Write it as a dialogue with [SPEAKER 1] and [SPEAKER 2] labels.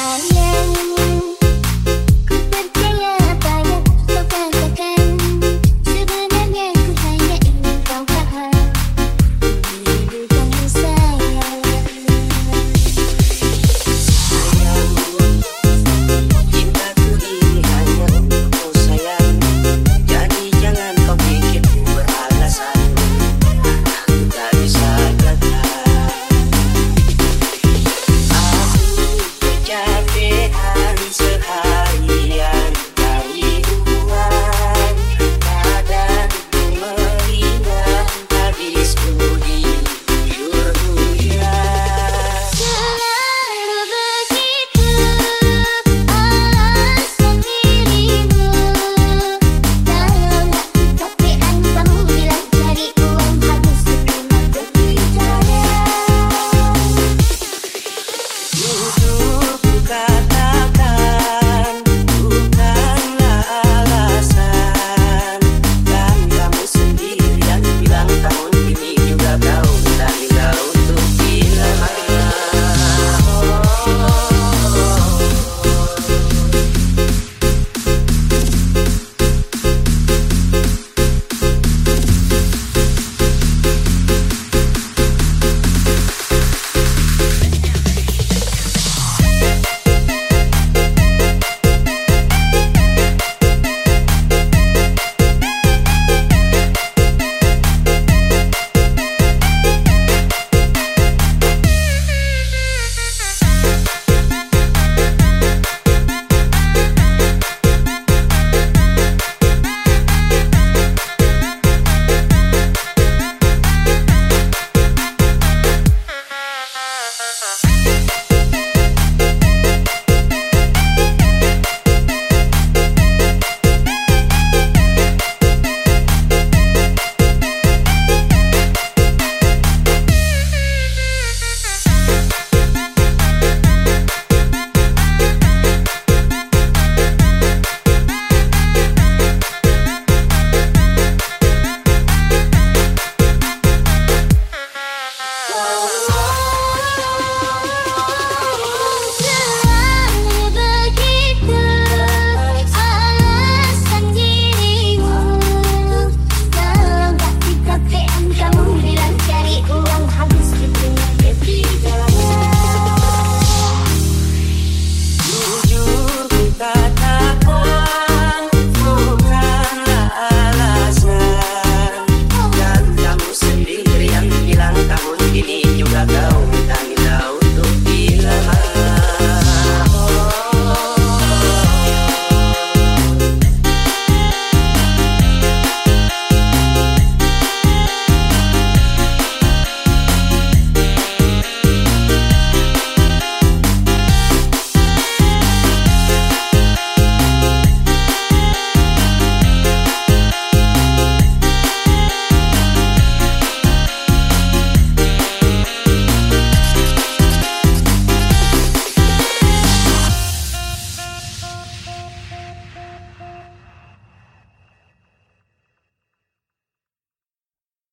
[SPEAKER 1] nhà